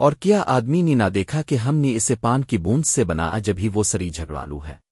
اور کیا آدمی نے نہ دیکھا کہ ہم نے اسے پان کی بوند سے بنا جبھی وہ سری جھگڑالو ہے؟